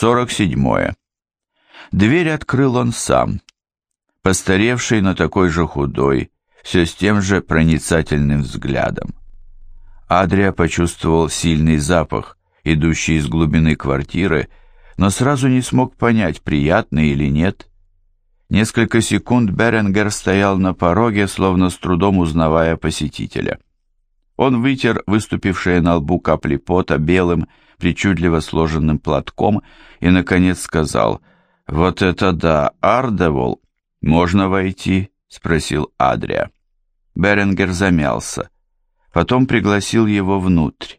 47. Дверь открыл он сам, постаревший, но такой же худой, все с тем же проницательным взглядом. Адрия почувствовал сильный запах, идущий из глубины квартиры, но сразу не смог понять, приятный или нет. Несколько секунд Беренгер стоял на пороге, словно с трудом узнавая посетителя. Он вытер выступившие на лбу капли пота белым, причудливо сложенным платком и, наконец, сказал «Вот это да, Ардевол, можно войти?» — спросил Адрия. Беренгер замялся. Потом пригласил его внутрь.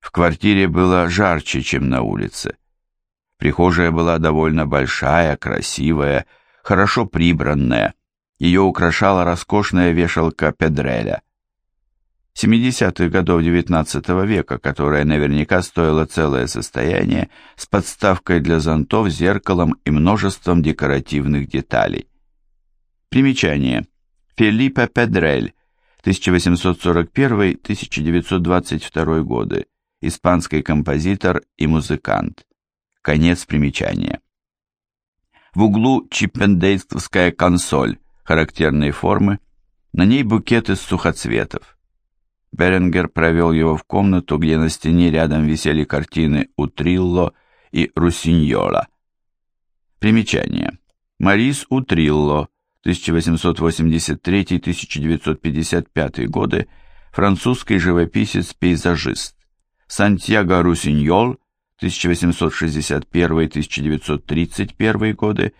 В квартире было жарче, чем на улице. Прихожая была довольно большая, красивая, хорошо прибранная. Ее украшала роскошная вешалка Педреля. 70-х годов XIX века, которая наверняка стоила целое состояние, с подставкой для зонтов, зеркалом и множеством декоративных деталей. Примечание. Филиппе Педрель, 1841-1922 годы, испанский композитор и музыкант. Конец примечания. В углу чиппендейстовская консоль характерной формы, на ней букет из сухоцветов. Беренгер провел его в комнату, где на стене рядом висели картины Утрилло и Руссиньола. Примечание. Марис Утрилло, 1883-1955 годы, французский живописец-пейзажист. Сантьяго Руссиньол, 1861-1931 годы,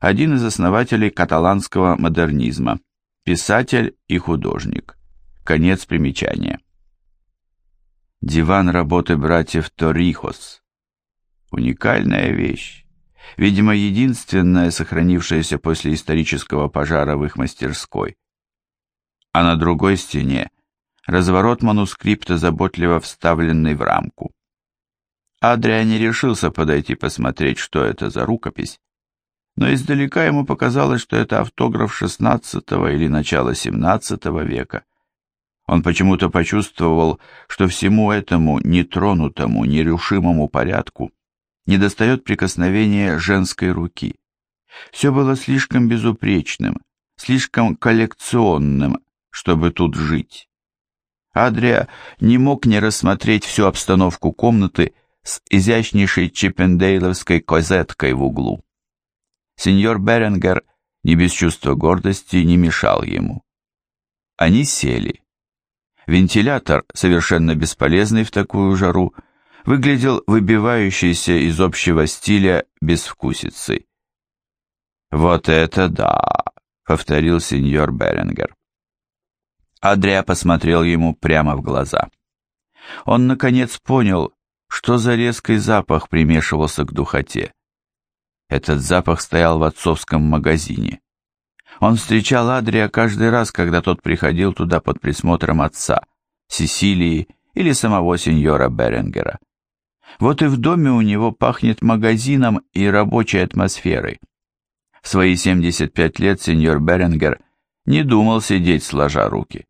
один из основателей каталанского модернизма, писатель и художник. Конец примечания. Диван работы братьев Торихос. Уникальная вещь. Видимо, единственная, сохранившаяся после исторического пожара в их мастерской. А на другой стене разворот манускрипта, заботливо вставленный в рамку. Адриан не решился подойти посмотреть, что это за рукопись, но издалека ему показалось, что это автограф XVI или начала XVII века. Он почему-то почувствовал, что всему этому нетронутому, нерушимому порядку недостает прикосновения женской руки. Все было слишком безупречным, слишком коллекционным, чтобы тут жить. Адрия не мог не рассмотреть всю обстановку комнаты с изящнейшей чиппендейловской козеткой в углу. Сеньор Беренгер не без чувства гордости не мешал ему. Они сели. Вентилятор, совершенно бесполезный в такую жару, выглядел выбивающийся из общего стиля безвкусицей. «Вот это да!» — повторил сеньор Беренгер. Адрия посмотрел ему прямо в глаза. Он, наконец, понял, что за резкий запах примешивался к духоте. Этот запах стоял в отцовском магазине. Он встречал Адрия каждый раз, когда тот приходил туда под присмотром отца, Сесилии или самого сеньора Беренгера. Вот и в доме у него пахнет магазином и рабочей атмосферой. В свои 75 лет сеньор Беренгер не думал сидеть сложа руки.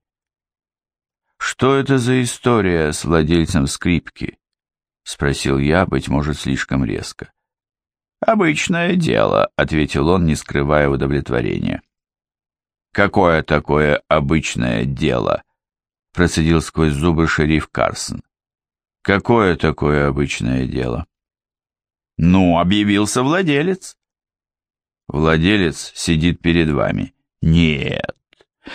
«Что это за история с владельцем скрипки?» — спросил я, быть может, слишком резко. «Обычное дело», — ответил он, не скрывая удовлетворения. «Какое такое обычное дело?» — процедил сквозь зубы шериф Карсон. «Какое такое обычное дело?» «Ну, объявился владелец». «Владелец сидит перед вами». «Нет.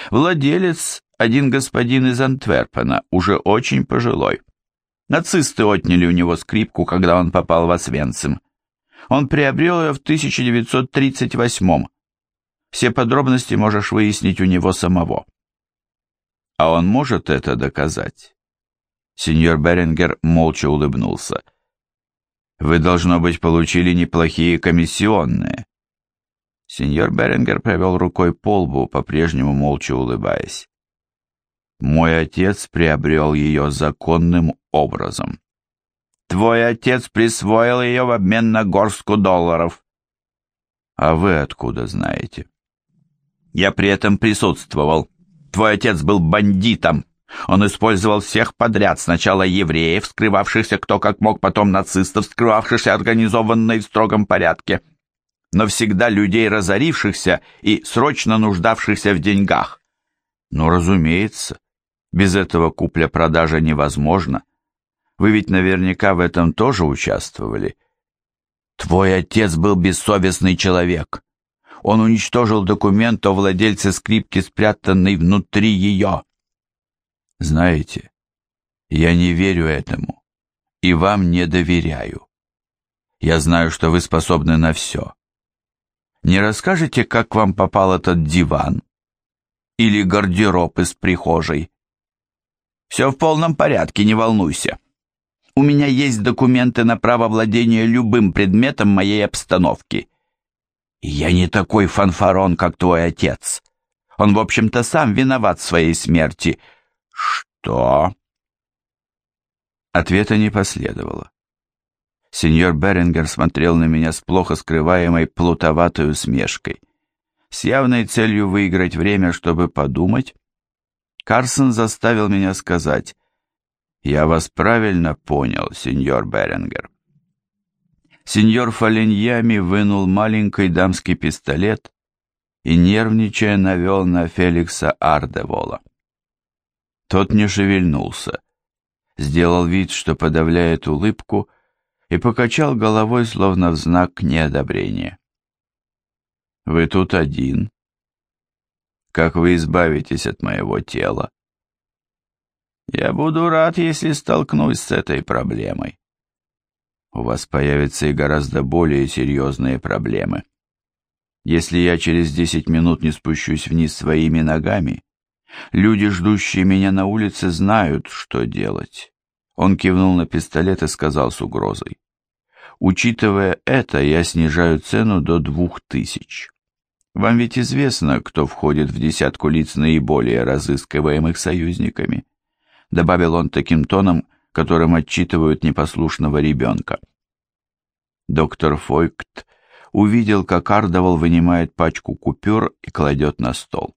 Владелец — один господин из Антверпена, уже очень пожилой. Нацисты отняли у него скрипку, когда он попал в Освенцим. Он приобрел ее в 1938-м. Все подробности можешь выяснить у него самого. А он может это доказать? Сеньор Берингер молча улыбнулся. Вы, должно быть, получили неплохие комиссионные. Сеньор Берингер провел рукой по лбу, по-прежнему молча улыбаясь. Мой отец приобрел ее законным образом. Твой отец присвоил ее в обмен на горстку долларов. А вы откуда знаете? Я при этом присутствовал. Твой отец был бандитом, Он использовал всех подряд, сначала евреев, скрывавшихся кто как мог, потом нацистов, скрывавшихся организованно и в строгом порядке, но всегда людей разорившихся и срочно нуждавшихся в деньгах. Ну, разумеется, без этого купля-продажа невозможно. Вы ведь наверняка в этом тоже участвовали. Твой отец был бессовестный человек. Он уничтожил документ о владельце скрипки, спрятанной внутри ее. Знаете, я не верю этому и вам не доверяю. Я знаю, что вы способны на все. Не расскажете, как вам попал этот диван? Или гардероб из прихожей? Все в полном порядке, не волнуйся. У меня есть документы на право владения любым предметом моей обстановки. Я не такой фанфарон, как твой отец. Он, в общем-то, сам виноват в своей смерти, — «Что?» Ответа не последовало. Сеньор Берингер смотрел на меня с плохо скрываемой плутоватой усмешкой. С явной целью выиграть время, чтобы подумать, Карсон заставил меня сказать, «Я вас правильно понял, сеньор Берингер». Сеньор Фаленьями вынул маленький дамский пистолет и, нервничая, навел на Феликса Ардевола. Тот не шевельнулся, сделал вид, что подавляет улыбку, и покачал головой, словно в знак неодобрения. «Вы тут один. Как вы избавитесь от моего тела?» «Я буду рад, если столкнусь с этой проблемой». «У вас появятся и гораздо более серьезные проблемы. Если я через десять минут не спущусь вниз своими ногами, Люди, ждущие меня на улице, знают, что делать. Он кивнул на пистолет и сказал с угрозой. Учитывая это, я снижаю цену до двух тысяч. Вам ведь известно, кто входит в десятку лиц наиболее разыскиваемых союзниками. Добавил он таким тоном, которым отчитывают непослушного ребенка. Доктор Фойкт увидел, как Ардовал вынимает пачку купюр и кладет на стол.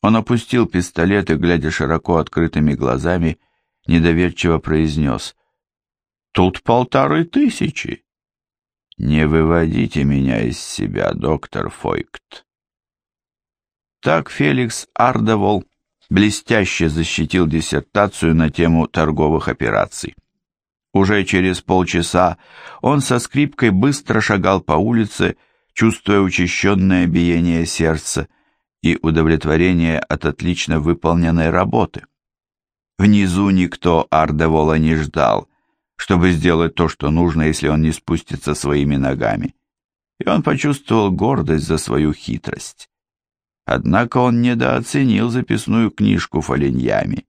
Он опустил пистолет и, глядя широко открытыми глазами, недоверчиво произнес. «Тут полторы тысячи!» «Не выводите меня из себя, доктор Фойкт!» Так Феликс Ардовол блестяще защитил диссертацию на тему торговых операций. Уже через полчаса он со скрипкой быстро шагал по улице, чувствуя учащенное биение сердца, и удовлетворение от отлично выполненной работы. Внизу никто Ардевола не ждал, чтобы сделать то, что нужно, если он не спустится своими ногами. И он почувствовал гордость за свою хитрость. Однако он недооценил записную книжку Фолиньями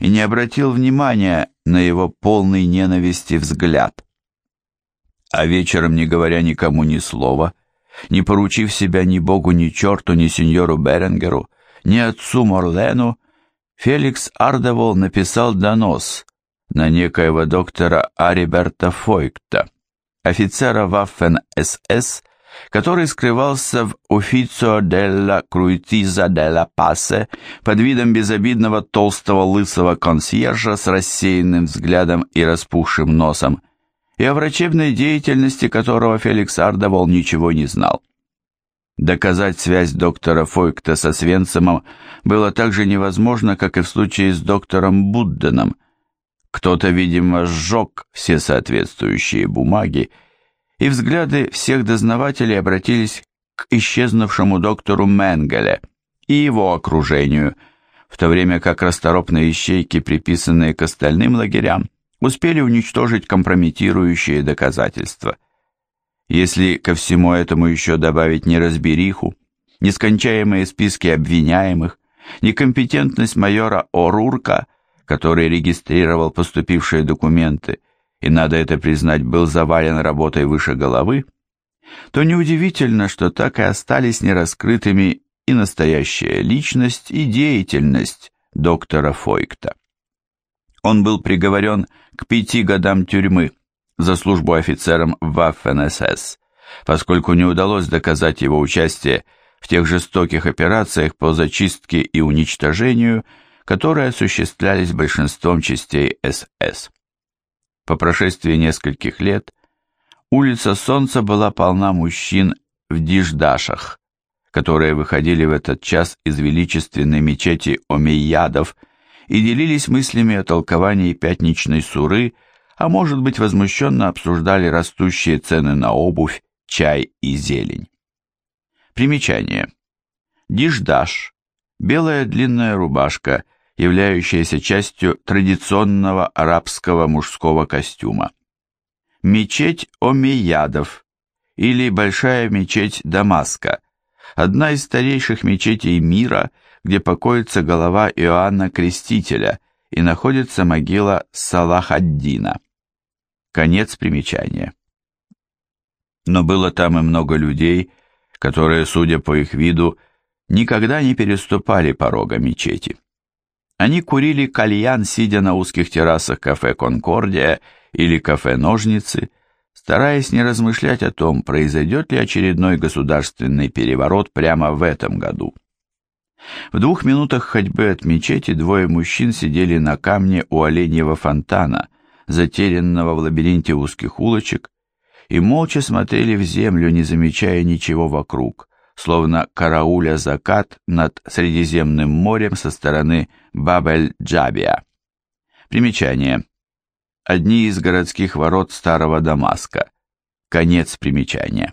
и не обратил внимания на его полный ненависти взгляд. А вечером, не говоря никому ни слова, не поручив себя ни богу, ни черту, ни сеньору Беренгеру, ни отцу Морлену, Феликс Ардевол написал донос на некоего доктора Ариберта Фойкта, офицера Ваффен-СС, который скрывался в Уфицио делла Круитиза делла Пассе под видом безобидного толстого лысого консьержа с рассеянным взглядом и распухшим носом, и о врачебной деятельности которого Феликс Ардовол ничего не знал. Доказать связь доктора Фойкта со Свенцемом было так же невозможно, как и в случае с доктором Будденом. Кто-то, видимо, сжег все соответствующие бумаги, и взгляды всех дознавателей обратились к исчезнувшему доктору Менгеле и его окружению, в то время как расторопные ищейки, приписанные к остальным лагерям, успели уничтожить компрометирующие доказательства. Если ко всему этому еще добавить неразбериху, нескончаемые списки обвиняемых, некомпетентность майора Орурка, который регистрировал поступившие документы и, надо это признать, был завален работой выше головы, то неудивительно, что так и остались нераскрытыми и настоящая личность, и деятельность доктора Фойкта. Он был приговорен к пяти годам тюрьмы за службу офицером Waffen-СС, поскольку не удалось доказать его участие в тех жестоких операциях по зачистке и уничтожению, которые осуществлялись большинством частей СС. По прошествии нескольких лет улица Солнца была полна мужчин в диждашах, которые выходили в этот час из величественной мечети омейядов и делились мыслями о толковании пятничной суры, а может быть возмущенно обсуждали растущие цены на обувь, чай и зелень. Примечание. Диждаш – белая длинная рубашка, являющаяся частью традиционного арабского мужского костюма. Мечеть Омейядов или Большая мечеть Дамаска – одна из старейших мечетей мира, где покоится голова Иоанна Крестителя и находится могила Салах-ад-Дина. Конец примечания. Но было там и много людей, которые, судя по их виду, никогда не переступали порога мечети. Они курили кальян, сидя на узких террасах кафе «Конкордия» или кафе «Ножницы», стараясь не размышлять о том, произойдет ли очередной государственный переворот прямо в этом году. В двух минутах ходьбы от мечети двое мужчин сидели на камне у оленьего фонтана, затерянного в лабиринте узких улочек, и молча смотрели в землю, не замечая ничего вокруг, словно карауля закат над Средиземным морем со стороны Бабель-Джабия. Примечание. Одни из городских ворот старого Дамаска. Конец примечания.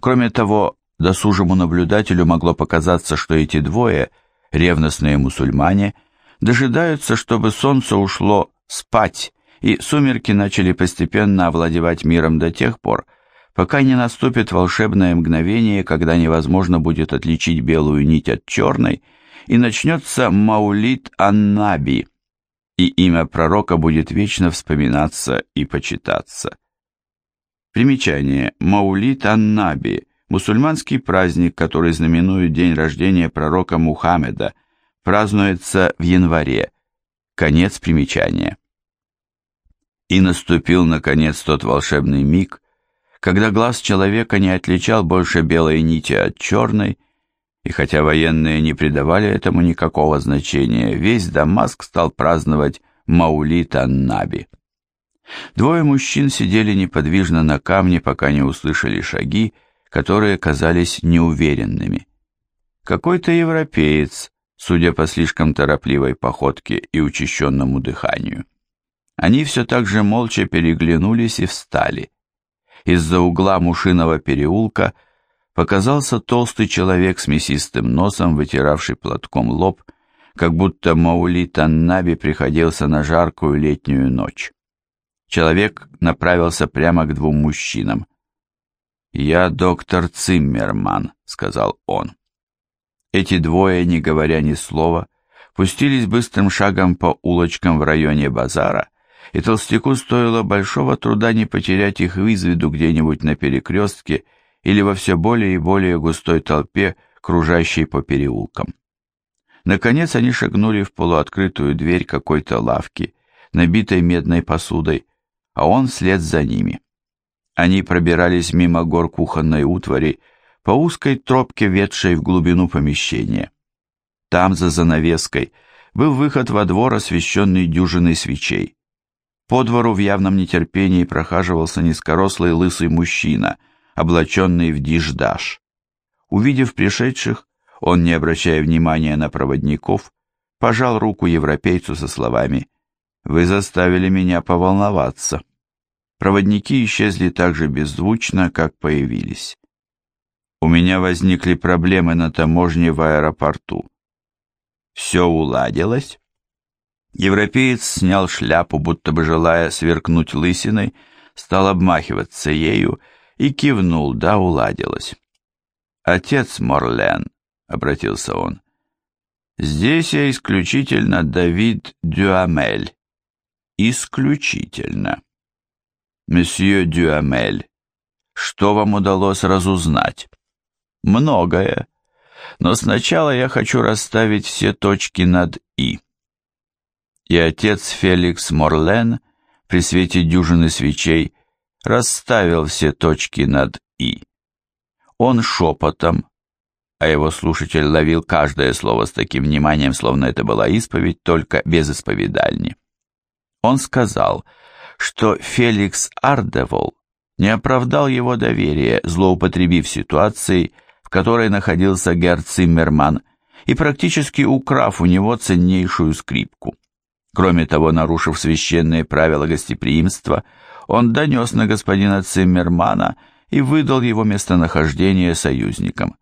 Кроме того, досужему наблюдателю могло показаться, что эти двое, ревностные мусульмане, дожидаются, чтобы солнце ушло спать и сумерки начали постепенно овладевать миром до тех пор, пока не наступит волшебное мгновение, когда невозможно будет отличить белую нить от черной, и начнется Маулит Аннаби, и имя пророка будет вечно вспоминаться и почитаться. Примечание. Маулит Аннаби – мусульманский праздник, который знаменует день рождения пророка Мухаммеда, празднуется в январе. Конец примечания. И наступил, наконец, тот волшебный миг, когда глаз человека не отличал больше белой нити от черной, и хотя военные не придавали этому никакого значения, весь Дамаск стал праздновать Маулит Аннаби. Двое мужчин сидели неподвижно на камне, пока не услышали шаги, которые казались неуверенными. Какой-то европеец, судя по слишком торопливой походке и учащенному дыханию. Они все так же молча переглянулись и встали. Из-за угла Мушиного переулка показался толстый человек с мясистым носом, вытиравший платком лоб, как будто Маулит Аннаби приходился на жаркую летнюю ночь. Человек направился прямо к двум мужчинам. «Я доктор Циммерман», — сказал он. Эти двое, не говоря ни слова, пустились быстрым шагом по улочкам в районе базара, и толстяку стоило большого труда не потерять их из виду где-нибудь на перекрестке или во все более и более густой толпе, кружащей по переулкам. Наконец они шагнули в полуоткрытую дверь какой-то лавки, набитой медной посудой, а он вслед за ними. Они пробирались мимо гор кухонной утвари по узкой тропке, ведшей в глубину помещения. Там, за занавеской, был выход во двор, освещенный дюжиной свечей. По двору в явном нетерпении прохаживался низкорослый лысый мужчина, облаченный в диждаш. Увидев пришедших, он, не обращая внимания на проводников, пожал руку европейцу со словами «Вы заставили меня поволноваться». Проводники исчезли так же беззвучно, как появились. У меня возникли проблемы на таможне в аэропорту. Все уладилось? Европеец снял шляпу, будто бы желая сверкнуть лысиной, стал обмахиваться ею и кивнул, да, уладилось. «Отец Морлен», — обратился он, — «здесь я исключительно Давид Дюамель». «Исключительно». «Месье Дюамель, что вам удалось разузнать?» «Многое. Но сначала я хочу расставить все точки над «и» и отец Феликс Морлен при свете дюжины свечей расставил все точки над «и». Он шепотом, а его слушатель ловил каждое слово с таким вниманием, словно это была исповедь, только без исповедальни. Он сказал, что Феликс Ардевол не оправдал его доверие, злоупотребив ситуацией, в которой находился Герр Циммерман, и практически украв у него ценнейшую скрипку. Кроме того, нарушив священные правила гостеприимства, он донес на господина Циммермана и выдал его местонахождение союзникам.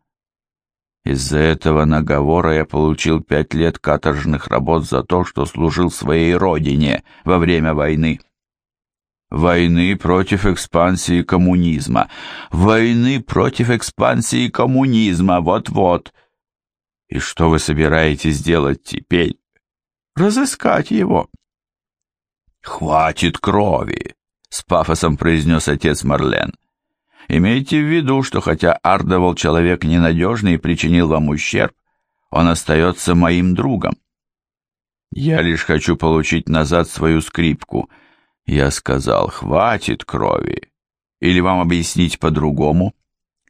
Из-за этого наговора я получил пять лет каторжных работ за то, что служил своей родине во время войны. Войны против экспансии коммунизма. Войны против экспансии коммунизма, вот-вот. И что вы собираетесь делать теперь? Разыскать его. Хватит крови, с пафосом произнес отец Марлен. Имейте в виду, что хотя Ардовал человек ненадежный и причинил вам ущерб, он остается моим другом. Я лишь хочу получить назад свою скрипку. Я сказал, хватит крови. Или вам объяснить по-другому?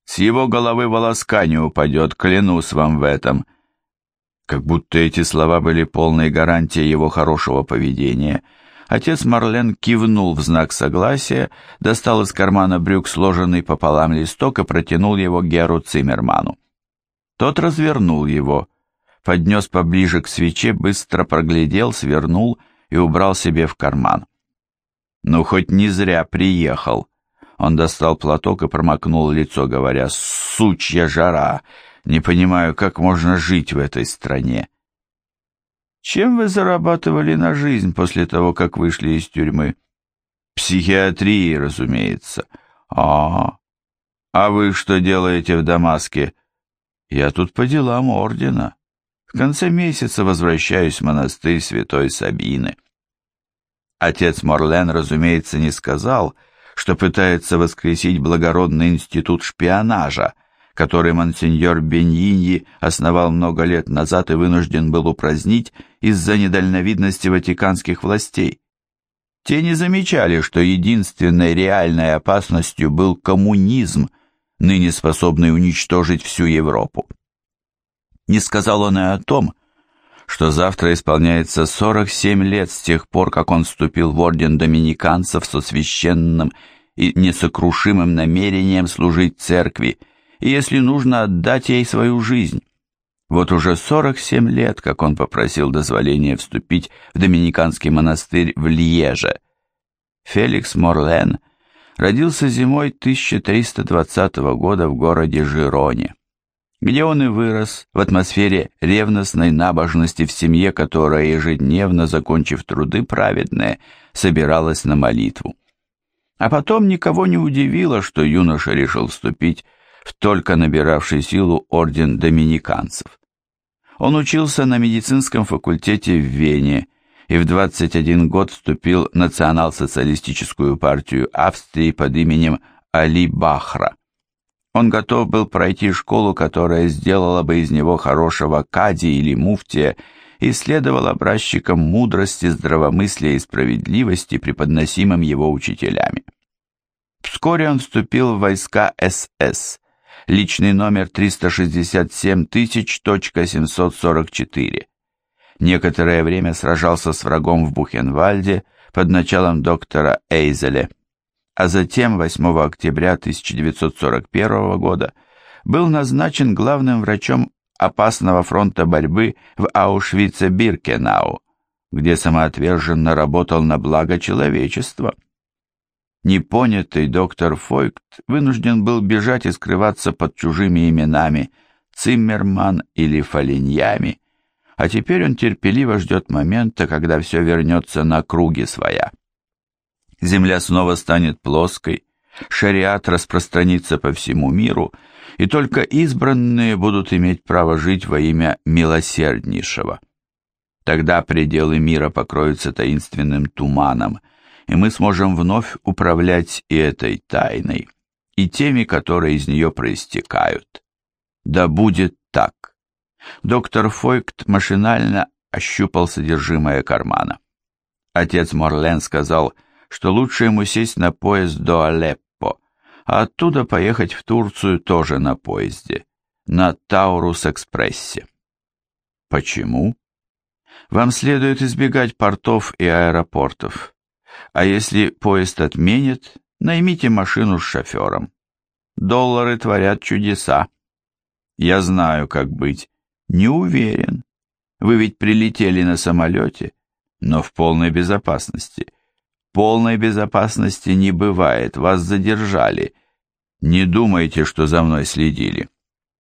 С его головы волоска не упадет, клянусь вам в этом. Как будто эти слова были полной гарантией его хорошего поведения — Отец Марлен кивнул в знак согласия, достал из кармана брюк сложенный пополам листок и протянул его Геру Циммерману. Тот развернул его, поднес поближе к свече, быстро проглядел, свернул и убрал себе в карман. «Ну, хоть не зря приехал». Он достал платок и промокнул лицо, говоря, «Сучья жара! Не понимаю, как можно жить в этой стране». Чем вы зарабатывали на жизнь после того, как вышли из тюрьмы? Психиатрии, разумеется. А, а вы что делаете в Дамаске? Я тут по делам ордена. В конце месяца возвращаюсь в монастырь Святой Сабины. Отец Морлен, разумеется, не сказал, что пытается воскресить благородный институт шпионажа, который монсеньор Беньиньи основал много лет назад и вынужден был упразднить из-за недальновидности ватиканских властей. Те не замечали, что единственной реальной опасностью был коммунизм, ныне способный уничтожить всю Европу. Не сказал он и о том, что завтра исполняется 47 лет с тех пор, как он вступил в орден доминиканцев со священным и несокрушимым намерением служить церкви, и если нужно отдать ей свою жизнь. Вот уже 47 лет, как он попросил дозволения вступить в доминиканский монастырь в Льеже. Феликс Морлен родился зимой 1320 года в городе Жироне, где он и вырос в атмосфере ревностной набожности в семье, которая ежедневно, закончив труды праведные, собиралась на молитву. А потом никого не удивило, что юноша решил вступить в только набиравший силу орден доминиканцев. Он учился на медицинском факультете в Вене и в 21 год вступил в национал-социалистическую партию Австрии под именем Али Бахра. Он готов был пройти школу, которая сделала бы из него хорошего кади или муфтия, и следовал образчикам мудрости, здравомыслия и справедливости, преподносимым его учителями. Вскоре он вступил в войска СС, личный номер 367 Некоторое время сражался с врагом в Бухенвальде под началом доктора Эйзеля, а затем 8 октября 1941 года был назначен главным врачом опасного фронта борьбы в Аушвице-Биркенау, где самоотверженно работал на благо человечества. Непонятый доктор Фойкт вынужден был бежать и скрываться под чужими именами Циммерман или Фалиньями, а теперь он терпеливо ждет момента, когда все вернется на круги своя. Земля снова станет плоской, шариат распространится по всему миру, и только избранные будут иметь право жить во имя милосерднейшего. Тогда пределы мира покроются таинственным туманом – и мы сможем вновь управлять и этой тайной, и теми, которые из нее проистекают. Да будет так. Доктор Фойкт машинально ощупал содержимое кармана. Отец Морлен сказал, что лучше ему сесть на поезд до Алеппо, а оттуда поехать в Турцию тоже на поезде. на Таурус-экспрессе. Почему? Вам следует избегать портов и аэропортов. А если поезд отменит, наймите машину с шофером. Доллары творят чудеса. Я знаю, как быть. Не уверен. Вы ведь прилетели на самолете, но в полной безопасности. Полной безопасности не бывает, вас задержали. Не думайте, что за мной следили.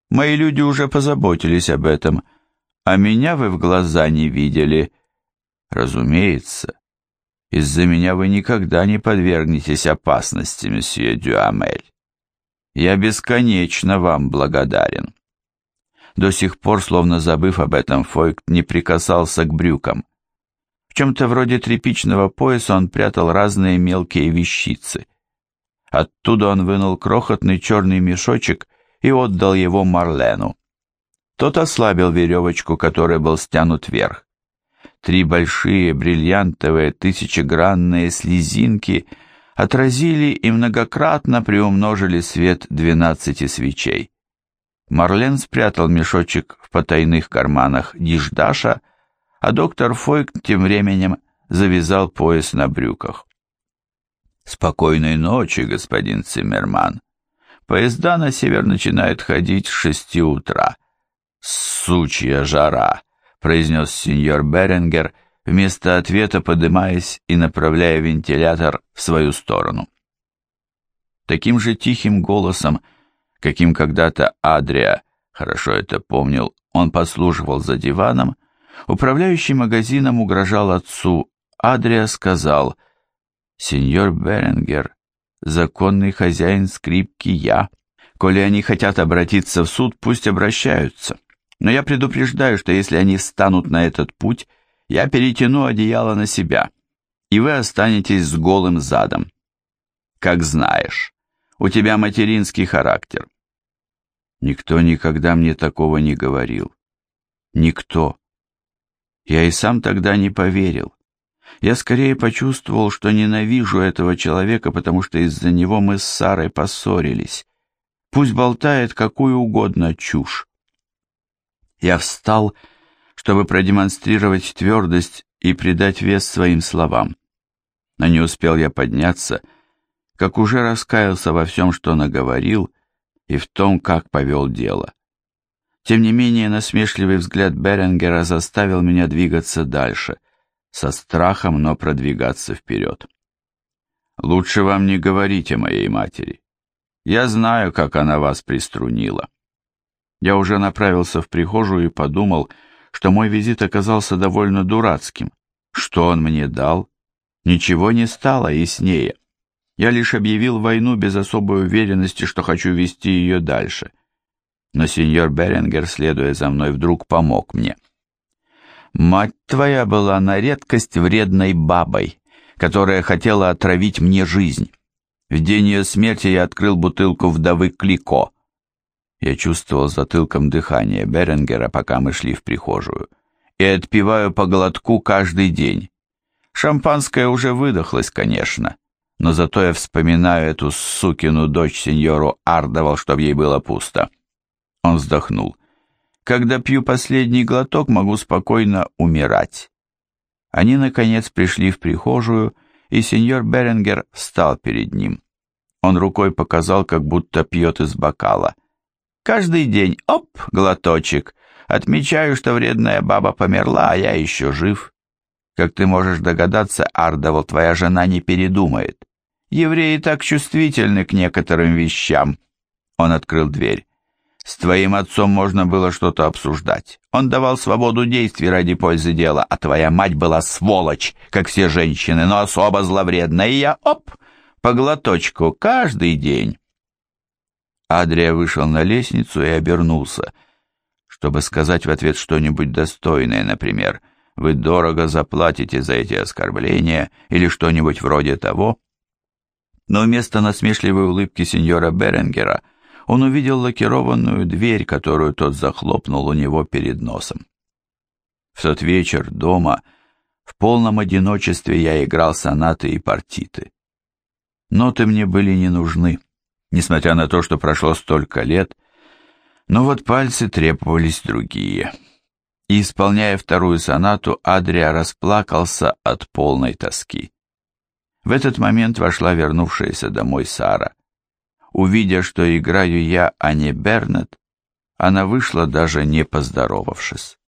Мои люди уже позаботились об этом, а меня вы в глаза не видели. Разумеется, из-за меня вы никогда не подвергнетесь опасности, месье Дюамель. Я бесконечно вам благодарен. До сих пор, словно забыв об этом, Фойк не прикасался к брюкам. В чем-то вроде тряпичного пояса он прятал разные мелкие вещицы. Оттуда он вынул крохотный черный мешочек и отдал его Марлену. Тот ослабил веревочку, которой был стянут вверх. Три большие бриллиантовые тысячегранные слезинки отразили и многократно приумножили свет двенадцати свечей. Марлен спрятал мешочек в потайных карманах диждаша, а доктор Фойк тем временем завязал пояс на брюках. «Спокойной ночи, господин Циммерман. Поезда на север начинают ходить с шести утра. Сучья жара!» — произнес сеньор Беренгер, вместо ответа подымаясь и направляя вентилятор в свою сторону. Таким же тихим голосом, каким когда-то Адрия, хорошо это помнил, он послуживал за диваном, управляющий магазином угрожал отцу. Адрия сказал, «Сеньор Беренгер, законный хозяин скрипки я. Коли они хотят обратиться в суд, пусть обращаются. Но я предупреждаю, что если они встанут на этот путь, я перетяну одеяло на себя, и вы останетесь с голым задом. Как знаешь, у тебя материнский характер. Никто никогда мне такого не говорил. Никто. Я и сам тогда не поверил. Я скорее почувствовал, что ненавижу этого человека, потому что из-за него мы с Сарой поссорились. Пусть болтает какую угодно чушь. Я встал, чтобы продемонстрировать твердость и придать вес своим словам. Но не успел я подняться, как уже раскаялся во всем, что наговорил, и в том, как повел дело. Тем не менее, насмешливый взгляд Беренгера заставил меня двигаться дальше, со страхом, но продвигаться вперед. «Лучше вам не говорить о моей матери. Я знаю, как она вас приструнила». Я уже направился в прихожую и подумал, что мой визит оказался довольно дурацким. Что он мне дал? Ничего не стало яснее. Я лишь объявил войну без особой уверенности, что хочу вести ее дальше. Но сеньор Беренгер, следуя за мной, вдруг помог мне. «Мать твоя была на редкость вредной бабой, которая хотела отравить мне жизнь. В день ее смерти я открыл бутылку вдовы Клико. Я чувствовал затылком дыхание Беренгера, пока мы шли в прихожую, и отпиваю по глотку каждый день. Шампанское уже выдохлось, конечно, но зато я вспоминаю эту сукину дочь сеньору Ардовал, чтобы ей было пусто. Он вздохнул. Когда пью последний глоток, могу спокойно умирать. Они, наконец, пришли в прихожую, и сеньор Беренгер встал перед ним. Он рукой показал, как будто пьет из бокала. Каждый день, оп, глоточек. Отмечаю, что вредная баба померла, а я еще жив. Как ты можешь догадаться, Ардовал, твоя жена не передумает. Евреи так чувствительны к некоторым вещам. Он открыл дверь. С твоим отцом можно было что-то обсуждать. Он давал свободу действий ради пользы дела, а твоя мать была сволочь, как все женщины, но особо зловредная, и я, оп, по глоточку каждый день. Адрия вышел на лестницу и обернулся, чтобы сказать в ответ что-нибудь достойное, например, «Вы дорого заплатите за эти оскорбления» или что-нибудь вроде того, но вместо насмешливой улыбки сеньора Беренгера он увидел лакированную дверь, которую тот захлопнул у него перед носом. В тот вечер дома, в полном одиночестве, я играл сонаты и партиты. Ноты мне были не нужны, несмотря на то, что прошло столько лет, Но вот пальцы требовались другие. И, исполняя вторую сонату, Адрия расплакался от полной тоски. В этот момент вошла вернувшаяся домой Сара. Увидя, что играю я, а не Бернет, она вышла даже не поздоровавшись.